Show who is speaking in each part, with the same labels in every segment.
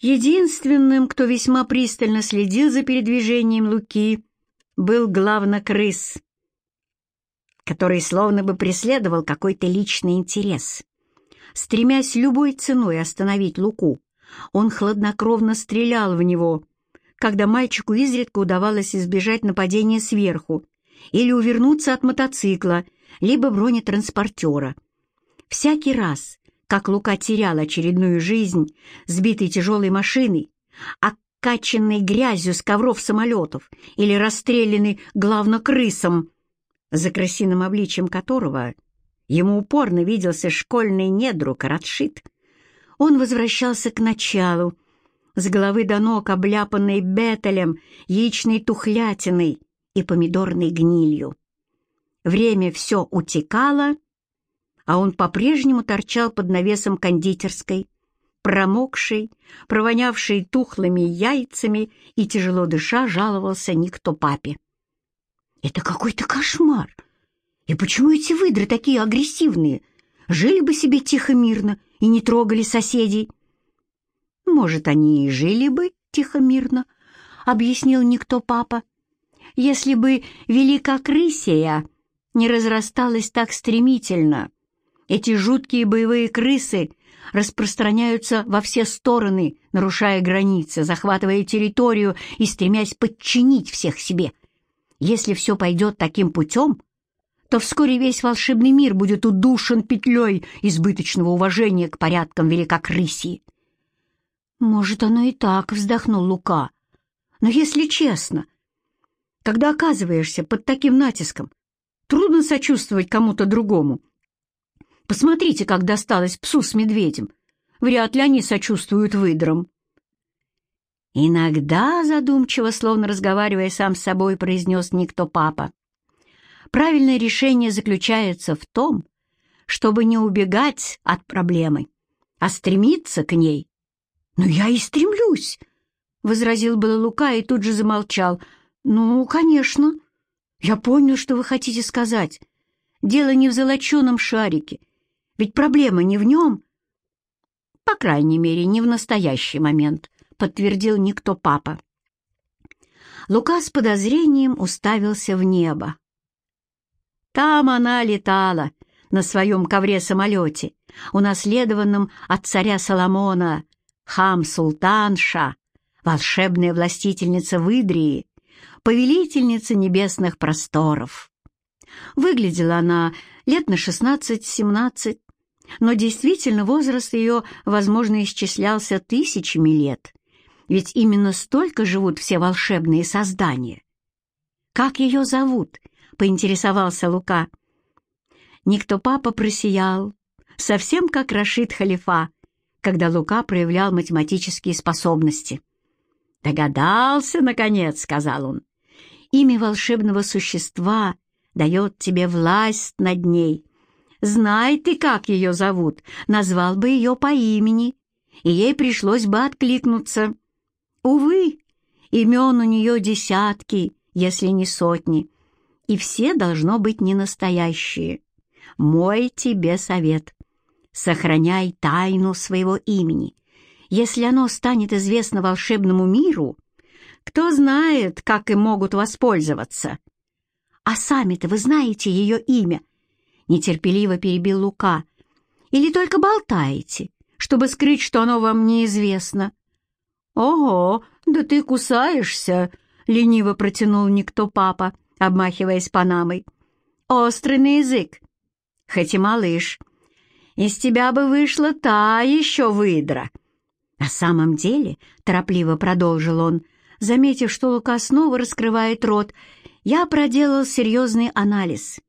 Speaker 1: Единственным, кто весьма пристально следил за передвижением Луки, был главнокрыс, который словно бы преследовал какой-то личный интерес. Стремясь любой ценой остановить Луку, он хладнокровно стрелял в него, когда мальчику изредка удавалось избежать нападения сверху или увернуться от мотоцикла, либо бронетранспортера. Всякий раз, как Лука терял очередную жизнь, сбитой тяжелой машиной, окачанной грязью с ковров самолетов или расстрелянный главно крысом, за крысиным обличием которого ему упорно виделся школьный недруг Радшит, он возвращался к началу, с головы до ног обляпанной бетелем, яичной тухлятиной и помидорной гнилью. Время все утекало, а он по-прежнему торчал под навесом кондитерской, промокший, провонявший тухлыми яйцами и, тяжело дыша, жаловался никто папе. «Это какой-то кошмар! И почему эти выдры такие агрессивные? Жили бы себе тихо-мирно и не трогали соседей». «Может, они и жили бы тихо-мирно», — объяснил никто папа, «если бы великокрысия не разрасталась так стремительно» Эти жуткие боевые крысы распространяются во все стороны, нарушая границы, захватывая территорию и стремясь подчинить всех себе. Если все пойдет таким путем, то вскоре весь волшебный мир будет удушен петлей избыточного уважения к порядкам великокрысии. «Может, оно и так», — вздохнул Лука. «Но если честно, когда оказываешься под таким натиском, трудно сочувствовать кому-то другому». Посмотрите, как досталось псу с медведем. Вряд ли они сочувствуют выдрам. Иногда, задумчиво, словно разговаривая сам с собой, произнес никто папа. Правильное решение заключается в том, чтобы не убегать от проблемы, а стремиться к ней. «Но я и стремлюсь», — возразил было Лука и тут же замолчал. «Ну, конечно. Я понял, что вы хотите сказать. Дело не в золоченом шарике ведь проблема не в нем. По крайней мере, не в настоящий момент, подтвердил никто папа. Лука с подозрением уставился в небо. Там она летала на своем ковре-самолете, унаследованном от царя Соломона, хам-султанша, волшебная властительница Выдрии, повелительница небесных просторов. Выглядела она лет на шестнадцать-семнадцать, но действительно возраст ее, возможно, исчислялся тысячами лет, ведь именно столько живут все волшебные создания. «Как ее зовут?» — поинтересовался Лука. Никто папа просиял, совсем как Рашид Халифа, когда Лука проявлял математические способности. «Догадался, наконец», — сказал он. «Имя волшебного существа дает тебе власть над ней, Знай ты, как ее зовут, назвал бы ее по имени, и ей пришлось бы откликнуться. Увы, имен у нее десятки, если не сотни, и все должно быть не настоящие. Мой тебе совет. Сохраняй тайну своего имени. Если оно станет известно волшебному миру, кто знает, как им могут воспользоваться. А сами-то вы знаете ее имя —— нетерпеливо перебил Лука. «Или только болтаете, чтобы скрыть, что оно вам неизвестно?» «Ого, да ты кусаешься!» — лениво протянул никто папа, обмахиваясь панамой. «Острый на язык, хоть и малыш. Из тебя бы вышла та еще выдра!» «На самом деле», — торопливо продолжил он, заметив, что Лука снова раскрывает рот, «я проделал серьезный анализ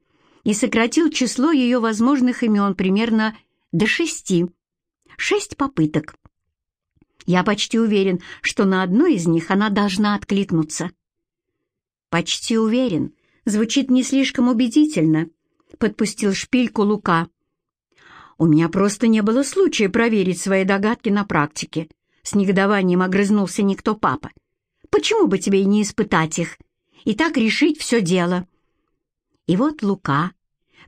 Speaker 1: и сократил число ее возможных имен примерно до шести. Шесть попыток. Я почти уверен, что на одной из них она должна откликнуться. «Почти уверен» звучит не слишком убедительно, — подпустил шпильку Лука. «У меня просто не было случая проверить свои догадки на практике», — с негодованием огрызнулся никто папа. «Почему бы тебе и не испытать их? И так решить все дело?» И вот Лука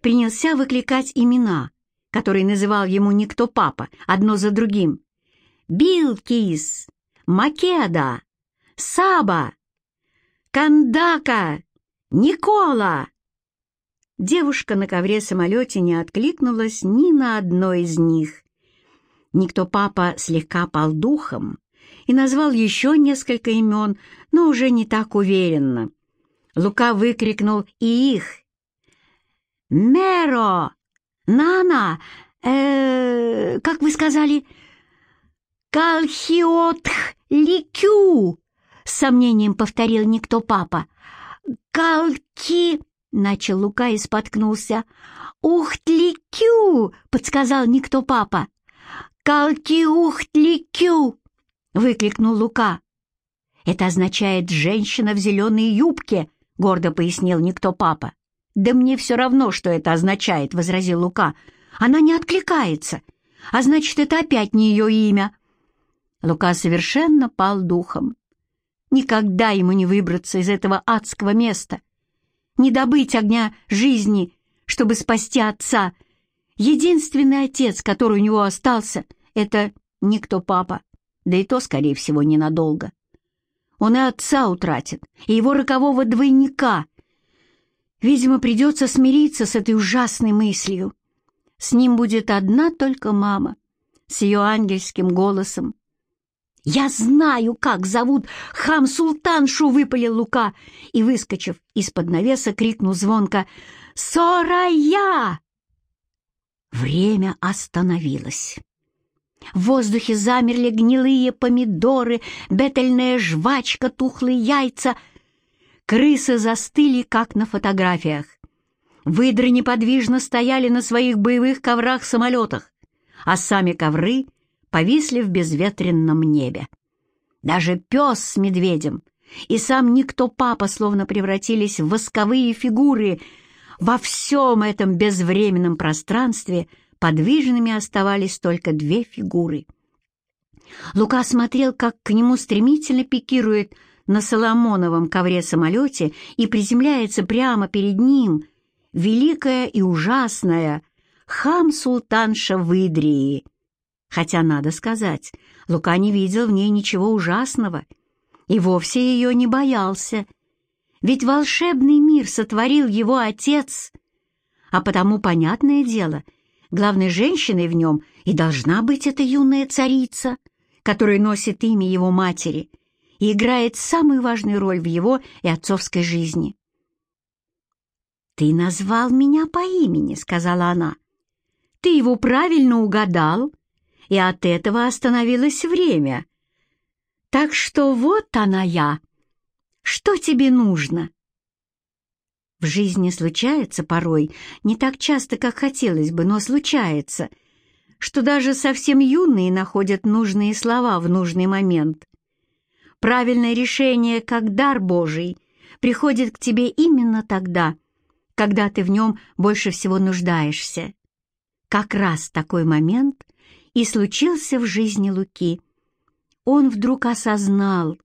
Speaker 1: принялся выкликать имена, которые называл ему никто папа, одно за другим. Билкис, Македа, Саба, Кандака, Никола. Девушка на ковре-самолете не откликнулась ни на одно из них. Никто папа слегка пал духом и назвал еще несколько имен, но уже не так уверенно. Лука выкрикнул и их. «Меро! Нана! Э, как вы сказали?» «Калхиотх ликю!» — с сомнением повторил никто папа. «Калки...» — начал Лука и споткнулся. «Ухтликю!» — подсказал никто папа. «Калки-ухтликю!» — выкликнул Лука. «Это означает «женщина в зеленой юбке», — гордо пояснил никто папа. «Да мне все равно, что это означает», — возразил Лука. «Она не откликается, а значит, это опять не ее имя». Лука совершенно пал духом. Никогда ему не выбраться из этого адского места, не добыть огня жизни, чтобы спасти отца. Единственный отец, который у него остался, — это никто папа, да и то, скорее всего, ненадолго. Он и отца утратит, и его рокового двойника. Видимо, придется смириться с этой ужасной мыслью. С ним будет одна только мама, с ее ангельским голосом, «Я знаю, как зовут хам-султаншу!» — выпалил Лука и, выскочив из-под навеса, крикнул звонко «Сорая!» Время остановилось. В воздухе замерли гнилые помидоры, бетельная жвачка, тухлые яйца. Крысы застыли, как на фотографиях. Выдры неподвижно стояли на своих боевых коврах-самолетах, а сами ковры — повисли в безветренном небе. Даже пес с медведем и сам никто папа словно превратились в восковые фигуры. Во всем этом безвременном пространстве подвижными оставались только две фигуры. Лука смотрел, как к нему стремительно пикирует на Соломоновом ковре-самолете и приземляется прямо перед ним великая и ужасная хам-султанша Выдрии — Хотя, надо сказать, Лука не видел в ней ничего ужасного и вовсе ее не боялся. Ведь волшебный мир сотворил его отец, а потому, понятное дело, главной женщиной в нем и должна быть эта юная царица, которая носит имя его матери и играет самую важную роль в его и отцовской жизни. «Ты назвал меня по имени», — сказала она. «Ты его правильно угадал и от этого остановилось время. Так что вот она я. Что тебе нужно? В жизни случается порой, не так часто, как хотелось бы, но случается, что даже совсем юные находят нужные слова в нужный момент. Правильное решение, как дар Божий, приходит к тебе именно тогда, когда ты в нем больше всего нуждаешься. Как раз такой момент и случился в жизни Луки. Он вдруг осознал,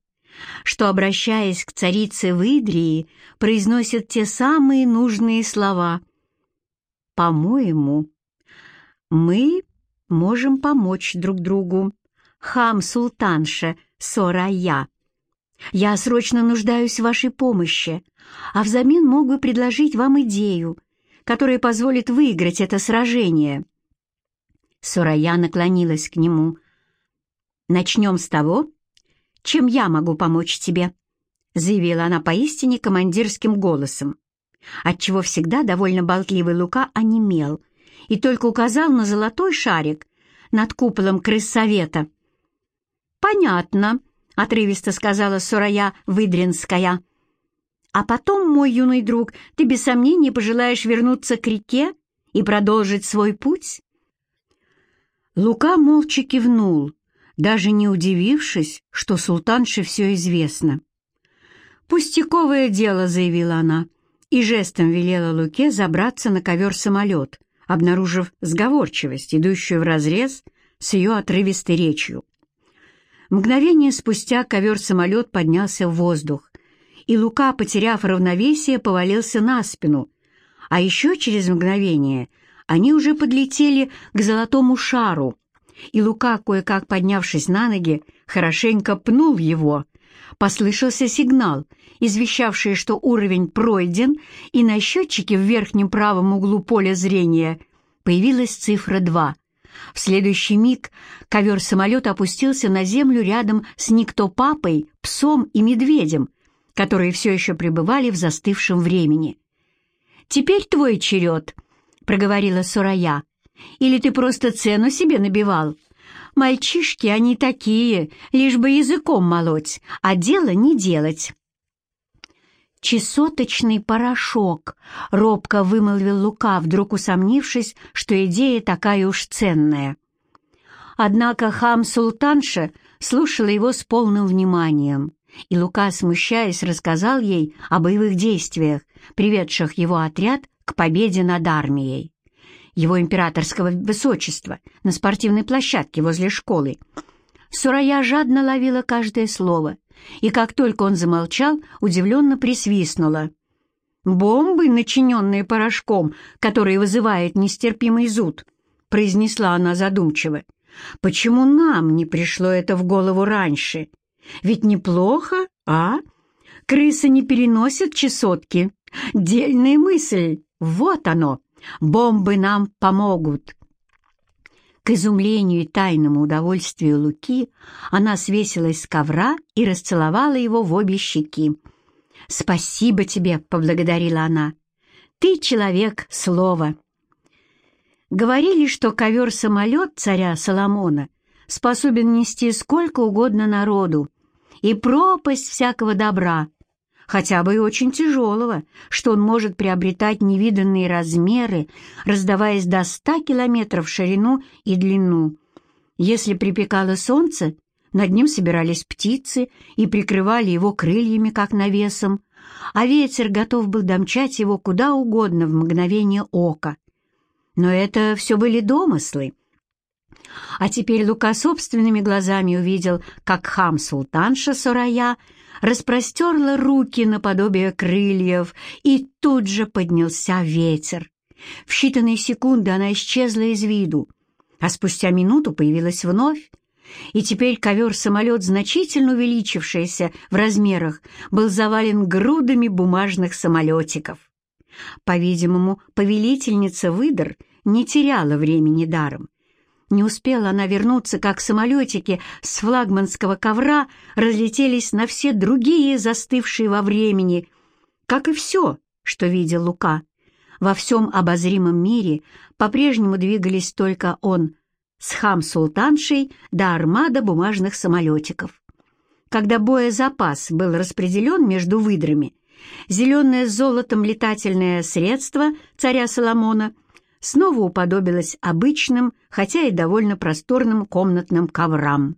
Speaker 1: что, обращаясь к царице Выдрии, произносит те самые нужные слова. «По-моему, мы можем помочь друг другу. Хам-султанша Сорая. Я срочно нуждаюсь в вашей помощи, а взамен мог бы предложить вам идею, которая позволит выиграть это сражение». Сурая наклонилась к нему. «Начнем с того, чем я могу помочь тебе», заявила она поистине командирским голосом, отчего всегда довольно болтливый Лука онемел и только указал на золотой шарик над куполом крыссовета. «Понятно», — отрывисто сказала Сурая Выдринская. «А потом, мой юный друг, ты без сомнения пожелаешь вернуться к реке и продолжить свой путь?» Лука молча кивнул, даже не удивившись, что султанше все известно. «Пустяковое дело», — заявила она, и жестом велела Луке забраться на ковер-самолет, обнаружив сговорчивость, идущую вразрез с ее отрывистой речью. Мгновение спустя ковер-самолет поднялся в воздух, и Лука, потеряв равновесие, повалился на спину, а еще через мгновение — они уже подлетели к золотому шару, и Лука, кое-как поднявшись на ноги, хорошенько пнул его. Послышался сигнал, извещавший, что уровень пройден, и на счетчике в верхнем правом углу поля зрения появилась цифра 2. В следующий миг ковер-самолет опустился на землю рядом с никто-папой, псом и медведем, которые все еще пребывали в застывшем времени. «Теперь твой черед», — проговорила Сурая. «Или ты просто цену себе набивал? Мальчишки, они такие, лишь бы языком молоть, а дело не делать». «Чесоточный порошок», — робко вымолвил Лука, вдруг усомнившись, что идея такая уж ценная. Однако хам-султанша слушала его с полным вниманием, и Лука, смущаясь, рассказал ей о боевых действиях, приведших его отряд к победе над армией. Его императорского высочества на спортивной площадке возле школы. Сурая жадно ловила каждое слово, и как только он замолчал, удивленно присвистнула. «Бомбы, начиненные порошком, который вызывает нестерпимый зуд», произнесла она задумчиво. «Почему нам не пришло это в голову раньше? Ведь неплохо, а? Крысы не переносят чесотки. Дельная мысль. Вот оно. Бомбы нам помогут. К изумлению и тайному удовольствию Луки она свесилась с ковра и расцеловала его в обе щеки. «Спасибо тебе», — поблагодарила она. «Ты человек слова». Говорили, что ковер-самолет царя Соломона способен нести сколько угодно народу, и пропасть всякого добра, хотя бы и очень тяжелого, что он может приобретать невиданные размеры, раздаваясь до ста километров в ширину и длину. Если припекало солнце, над ним собирались птицы и прикрывали его крыльями, как навесом, а ветер готов был домчать его куда угодно в мгновение ока. Но это все были домыслы. А теперь Лука собственными глазами увидел, как хам-султанша Сурая распростерла руки наподобие крыльев, и тут же поднялся ветер. В считанные секунды она исчезла из виду, а спустя минуту появилась вновь, и теперь ковер-самолет, значительно увеличившийся в размерах, был завален грудами бумажных самолетиков. По-видимому, повелительница выдр не теряла времени даром не успела она вернуться, как самолетики с флагманского ковра разлетелись на все другие, застывшие во времени, как и все, что видел Лука. Во всем обозримом мире по-прежнему двигались только он с хам-султаншей до армада бумажных самолетиков. Когда боезапас был распределен между выдрами, зеленое с золотом летательное средство царя Соломона — снова уподобилась обычным, хотя и довольно просторным комнатным коврам.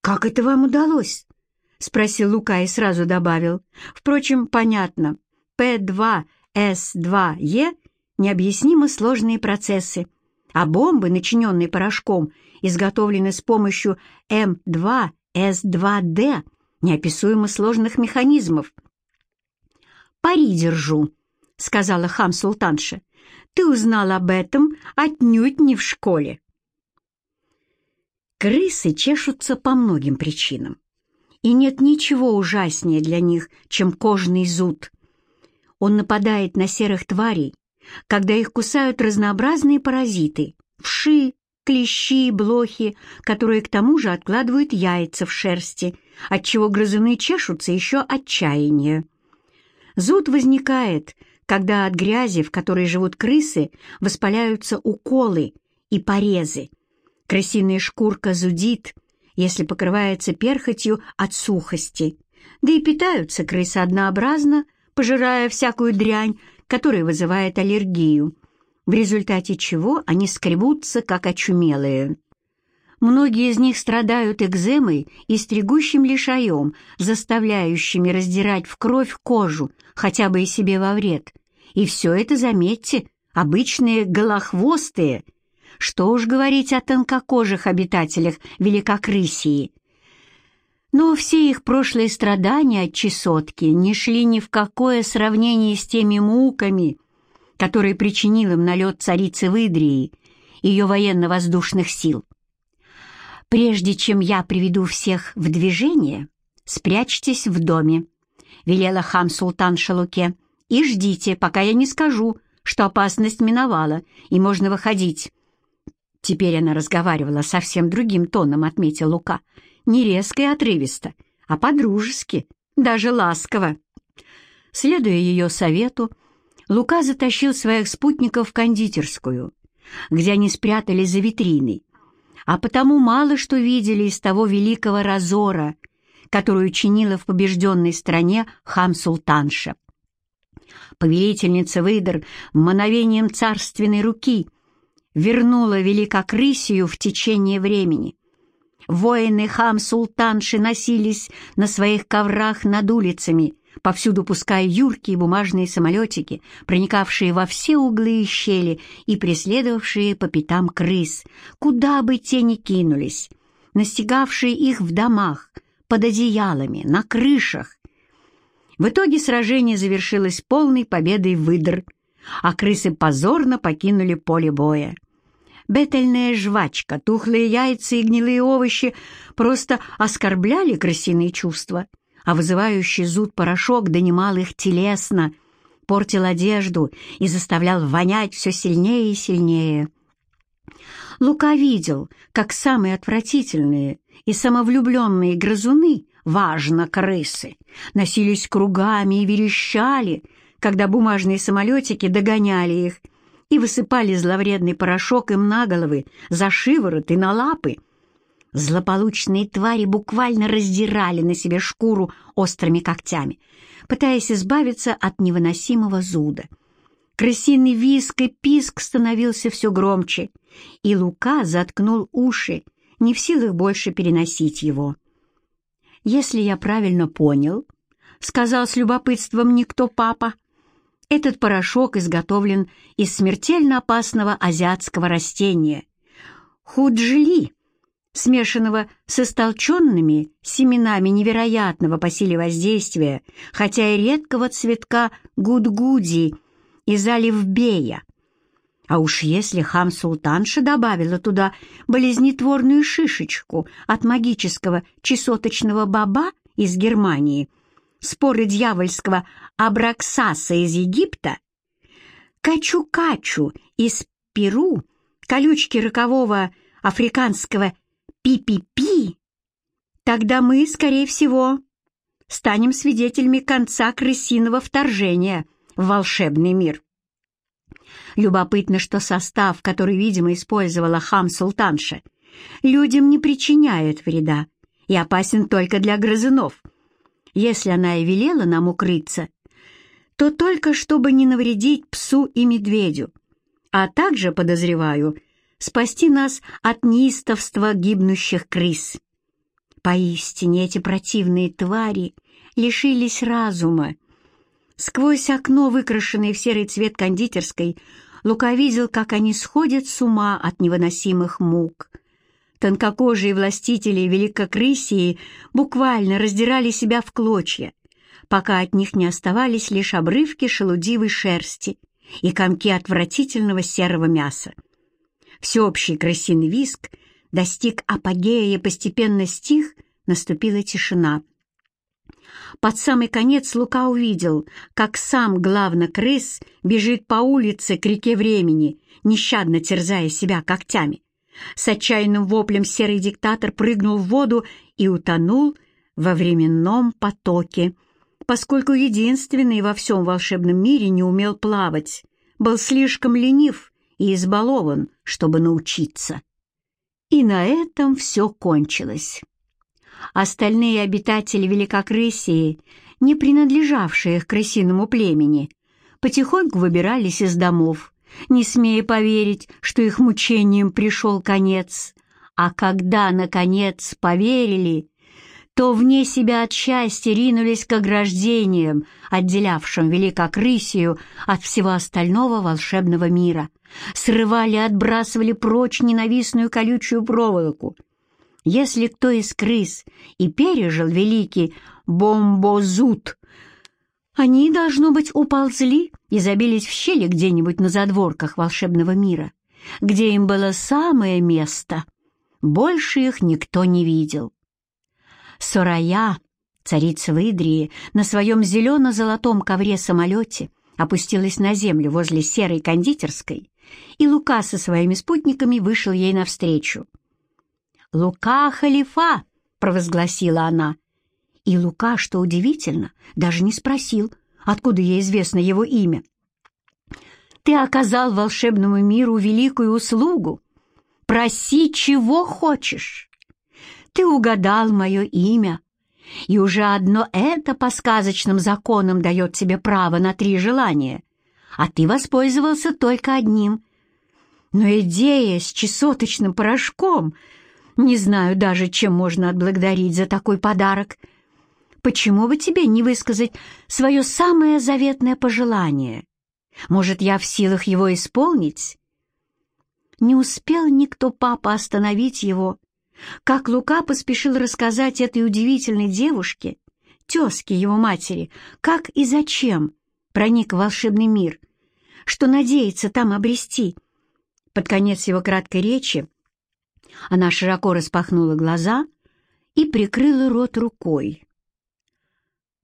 Speaker 1: «Как это вам удалось?» — спросил Лука и сразу добавил. «Впрочем, понятно. П2С2Е — необъяснимо сложные процессы, а бомбы, начиненные порошком, изготовлены с помощью М2С2Д неописуемо сложных механизмов». «Пари держу», — сказала хам-султанша ты узнал об этом отнюдь не в школе. Крысы чешутся по многим причинам, и нет ничего ужаснее для них, чем кожный зуд. Он нападает на серых тварей, когда их кусают разнообразные паразиты — вши, клещи, блохи, которые к тому же откладывают яйца в шерсти, отчего грызуны чешутся еще отчаяние. Зуд возникает, когда от грязи, в которой живут крысы, воспаляются уколы и порезы. Крысиная шкурка зудит, если покрывается перхотью от сухости. Да и питаются крысы однообразно, пожирая всякую дрянь, которая вызывает аллергию, в результате чего они скребутся, как очумелые. Многие из них страдают экземой и стригущим лишаем, заставляющими раздирать в кровь кожу, хотя бы и себе во вред. И все это, заметьте, обычные голохвостые. Что уж говорить о тонкокожих обитателях Великокрысии. Но все их прошлые страдания от чесотки не шли ни в какое сравнение с теми муками, которые причинил им налет царицы Выдрии, ее военно-воздушных сил. «Прежде чем я приведу всех в движение, спрячьтесь в доме», — велела хам-султан Шалуке, — «и ждите, пока я не скажу, что опасность миновала, и можно выходить». Теперь она разговаривала совсем другим тоном, отметил Лука. Не резко и отрывисто, а по-дружески, даже ласково. Следуя ее совету, Лука затащил своих спутников в кондитерскую, где они спрятались за витриной, а потому мало что видели из того великого разора, который чинила в побежденной стране хам-султанша. Повелительница Выдр мановением царственной руки вернула великокрысию в течение времени. Воины хам-султанши носились на своих коврах над улицами, повсюду пуская юркие бумажные самолетики, проникавшие во все углы и щели и преследовавшие по пятам крыс, куда бы те ни кинулись, настигавшие их в домах, под одеялами, на крышах. В итоге сражение завершилось полной победой выдр, а крысы позорно покинули поле боя. Бетельная жвачка, тухлые яйца и гнилые овощи просто оскорбляли крысиные чувства — а вызывающий зуд порошок донимал их телесно, портил одежду и заставлял вонять все сильнее и сильнее. Лука видел, как самые отвратительные и самовлюбленные грызуны, важно, крысы, носились кругами и верещали, когда бумажные самолетики догоняли их и высыпали зловредный порошок им на головы, за шиворот и на лапы, Злополучные твари буквально раздирали на себе шкуру острыми когтями, пытаясь избавиться от невыносимого зуда. Крысиный виск и писк становился все громче, и Лука заткнул уши, не в силах больше переносить его. «Если я правильно понял», — сказал с любопытством никто папа, «этот порошок изготовлен из смертельно опасного азиатского растения — худжили» смешанного с истолченными семенами невероятного по силе воздействия, хотя и редкого цветка гудгуди из оливбея. А уж если хам-султанша добавила туда болезнетворную шишечку от магического чесоточного баба из Германии, споры дьявольского абраксаса из Египта, качу-качу из Перу, колючки рокового африканского пи-пи-пи, тогда мы, скорее всего, станем свидетелями конца крысиного вторжения в волшебный мир. Любопытно, что состав, который, видимо, использовала хам-султанша, людям не причиняет вреда и опасен только для грызунов. Если она и велела нам укрыться, то только чтобы не навредить псу и медведю, а также, подозреваю, спасти нас от неистовства гибнущих крыс. Поистине эти противные твари лишились разума. Сквозь окно, выкрашенное в серый цвет кондитерской, Лука видел, как они сходят с ума от невыносимых мук. Тонкокожие властители Великокрысии буквально раздирали себя в клочья, пока от них не оставались лишь обрывки шелудивой шерсти и комки отвратительного серого мяса. Всеобщий крысиный виск достиг апогея и постепенно стих, наступила тишина. Под самый конец Лука увидел, как сам главный крыс бежит по улице к реке времени, нещадно терзая себя когтями. С отчаянным воплем серый диктатор прыгнул в воду и утонул во временном потоке, поскольку единственный во всем волшебном мире не умел плавать, был слишком ленив и избалован, чтобы научиться. И на этом все кончилось. Остальные обитатели Великокрысии, не принадлежавшие к крысиному племени, потихоньку выбирались из домов, не смея поверить, что их мучениям пришел конец. А когда, наконец, поверили, то вне себя от счастья ринулись к ограждениям, отделявшим Великокрысию от всего остального волшебного мира, срывали и отбрасывали прочь ненавистную колючую проволоку. Если кто из крыс и пережил великий бомбозут, они, должно быть, уползли и забились в щели где-нибудь на задворках волшебного мира, где им было самое место. Больше их никто не видел. Сорая, царица Выдрии, на своем зелено-золотом ковре-самолете опустилась на землю возле серой кондитерской, и Лука со своими спутниками вышел ей навстречу. «Лука Халифа!» — провозгласила она. И Лука, что удивительно, даже не спросил, откуда ей известно его имя. «Ты оказал волшебному миру великую услугу. Проси, чего хочешь. Ты угадал мое имя, и уже одно это по сказочным законам дает тебе право на три желания, а ты воспользовался только одним. Но идея с чесоточным порошком... Не знаю даже, чем можно отблагодарить за такой подарок. Почему бы тебе не высказать свое самое заветное пожелание? Может, я в силах его исполнить?» Не успел никто папа остановить его, как Лука поспешил рассказать этой удивительной девушке, тезке его матери, как и зачем проник в волшебный мир, что надеется там обрести. Под конец его краткой речи она широко распахнула глаза и прикрыла рот рукой.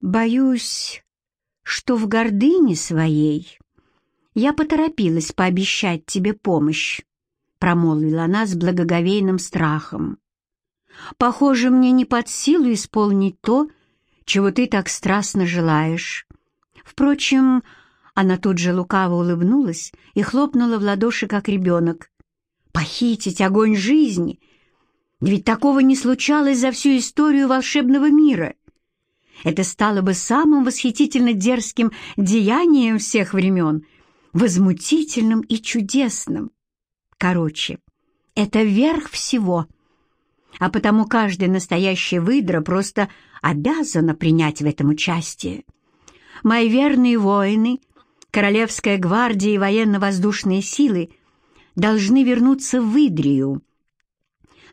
Speaker 1: «Боюсь, что в гордыне своей я поторопилась пообещать тебе помощь», промолвила она с благоговейным страхом. Похоже, мне не под силу исполнить то, чего ты так страстно желаешь. Впрочем, она тут же лукаво улыбнулась и хлопнула в ладоши, как ребенок. Похитить огонь жизни! Ведь такого не случалось за всю историю волшебного мира. Это стало бы самым восхитительно дерзким деянием всех времен, возмутительным и чудесным. Короче, это верх всего — а потому каждая настоящая выдра просто обязана принять в этом участие. Мои верные воины, Королевская гвардия и военно-воздушные силы должны вернуться в Выдрию.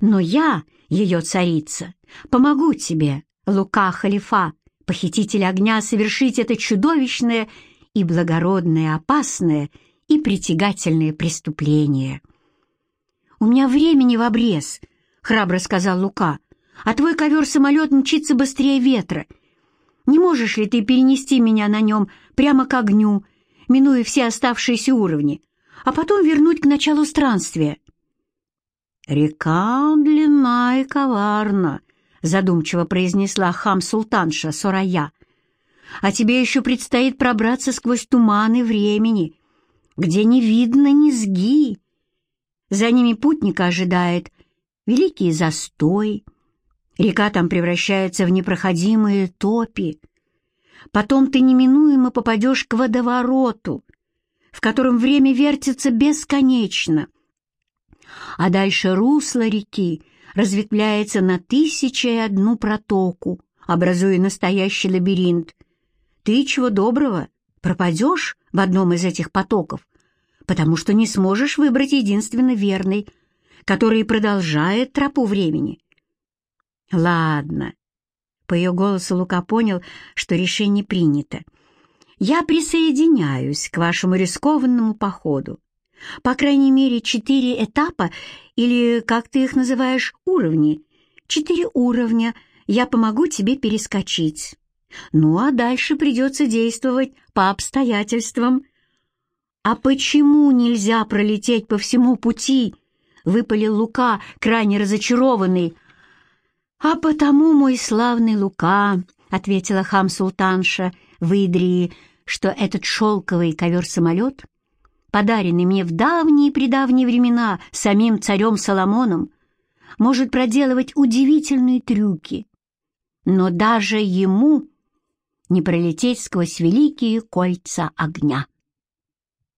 Speaker 1: Но я, ее царица, помогу тебе, Лука Халифа, похититель огня, совершить это чудовищное и благородное, опасное и притягательное преступление. У меня времени в обрез — храбро сказал Лука, «а твой ковер-самолет мчится быстрее ветра. Не можешь ли ты перенести меня на нем прямо к огню, минуя все оставшиеся уровни, а потом вернуть к началу странствия?» «Река длинна и коварна», — задумчиво произнесла хам-султанша Сурая. «А тебе еще предстоит пробраться сквозь туманы времени, где не видно низги. За ними путника ожидает великий застой, река там превращается в непроходимые топи. Потом ты неминуемо попадешь к водовороту, в котором время вертится бесконечно. А дальше русло реки разветвляется на тысячи и одну протоку, образуя настоящий лабиринт. Ты, чего доброго, пропадешь в одном из этих потоков, потому что не сможешь выбрать единственно верный – который продолжает тропу времени. Ладно. По ее голосу Лука понял, что решение принято. Я присоединяюсь к вашему рискованному походу. По крайней мере, четыре этапа, или, как ты их называешь, уровни. Четыре уровня я помогу тебе перескочить. Ну, а дальше придется действовать по обстоятельствам. А почему нельзя пролететь по всему пути, выпалил Лука, крайне разочарованный. «А потому, мой славный Лука», — ответила хам-султанша в Идрии, что этот шелковый ковер-самолет, подаренный мне в давние-предавние времена самим царем Соломоном, может проделывать удивительные трюки. Но даже ему не пролететь сквозь великие кольца огня.